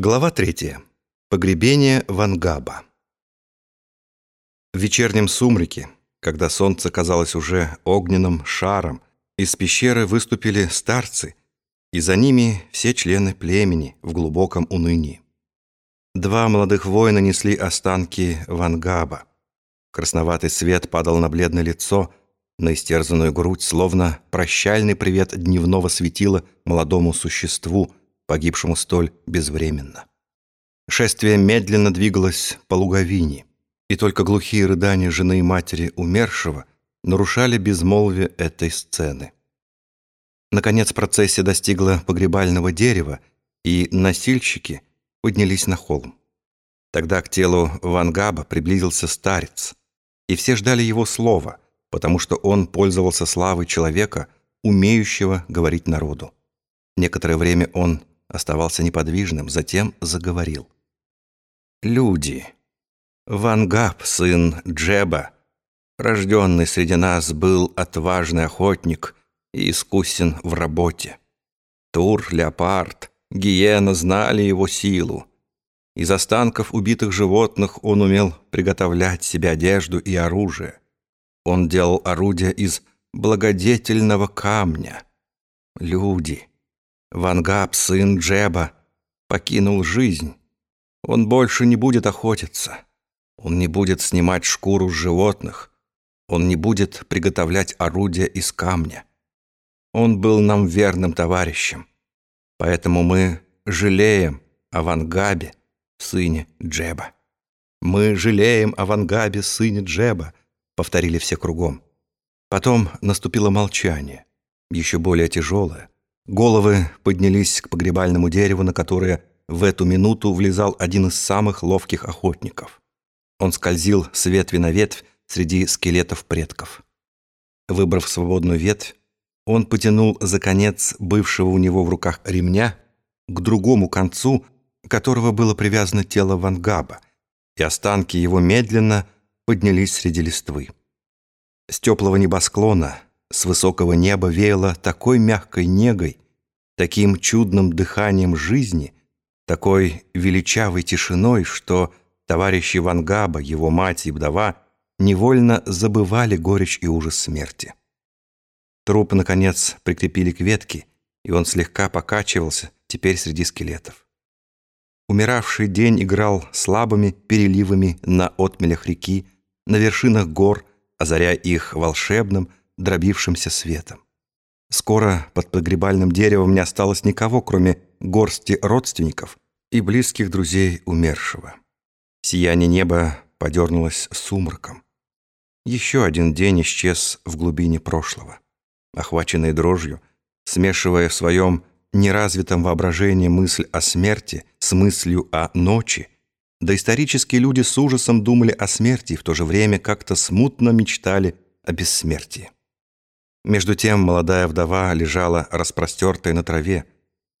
Глава третья. Погребение Вангаба. В вечернем сумраке, когда солнце казалось уже огненным шаром, из пещеры выступили старцы, и за ними все члены племени в глубоком унынии. Два молодых воина несли останки Вангаба. Красноватый свет падал на бледное лицо, на истерзанную грудь, словно прощальный привет дневного светила молодому существу, погибшему столь безвременно. Шествие медленно двигалось по луговине, и только глухие рыдания жены и матери умершего нарушали безмолвие этой сцены. Наконец процессия достигла погребального дерева, и носильщики поднялись на холм. Тогда к телу Вангаба приблизился старец, и все ждали его слова, потому что он пользовался славой человека, умеющего говорить народу. Некоторое время он оставался неподвижным, затем заговорил. «Люди, Вангап, сын Джеба, рожденный среди нас, был отважный охотник и искусен в работе. Тур, леопард, гиена знали его силу. Из останков убитых животных он умел приготовлять себе одежду и оружие. Он делал орудия из благодетельного камня. Люди, Вангап, сын Джеба, покинул жизнь. Он больше не будет охотиться. Он не будет снимать шкуру с животных. Он не будет приготовлять орудия из камня. Он был нам верным товарищем. Поэтому мы жалеем о Вангабе, сыне Джеба. «Мы жалеем о Вангабе, сыне Джеба», — повторили все кругом. Потом наступило молчание, еще более тяжелое, Головы поднялись к погребальному дереву, на которое в эту минуту влезал один из самых ловких охотников. Он скользил с ветви на ветвь среди скелетов предков. Выбрав свободную ветвь, он потянул за конец бывшего у него в руках ремня к другому концу, которого было привязано тело Вангаба, и останки его медленно поднялись среди листвы. С теплого небосклона с высокого неба веяло такой мягкой негой, таким чудным дыханием жизни, такой величавой тишиной, что товарищи Вангаба, его мать и вдова невольно забывали горечь и ужас смерти. Труп, наконец, прикрепили к ветке, и он слегка покачивался теперь среди скелетов. Умиравший день играл слабыми переливами на отмелях реки, на вершинах гор, озаряя их волшебным, дробившимся светом. Скоро под погребальным деревом не осталось никого, кроме горсти родственников и близких друзей умершего. Сияние неба подернулось сумраком. Еще один день исчез в глубине прошлого. Охваченный дрожью, смешивая в своем неразвитом воображении мысль о смерти с мыслью о ночи, доисторические люди с ужасом думали о смерти и в то же время как-то смутно мечтали о бессмертии. Между тем молодая вдова лежала распростертая на траве.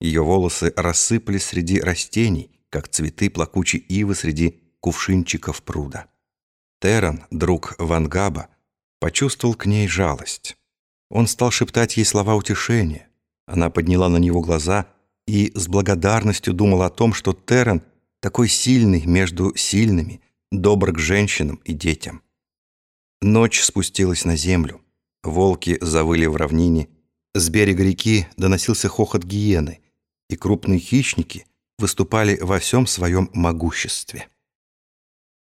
Ее волосы рассыпались среди растений, как цветы плакучей ивы среди кувшинчиков пруда. Теран, друг Вангаба, почувствовал к ней жалость. Он стал шептать ей слова утешения. Она подняла на него глаза и с благодарностью думала о том, что Теран такой сильный между сильными, добр к женщинам и детям. Ночь спустилась на землю. Волки завыли в равнине. С берега реки доносился хохот гиены, и крупные хищники выступали во всем своем могуществе.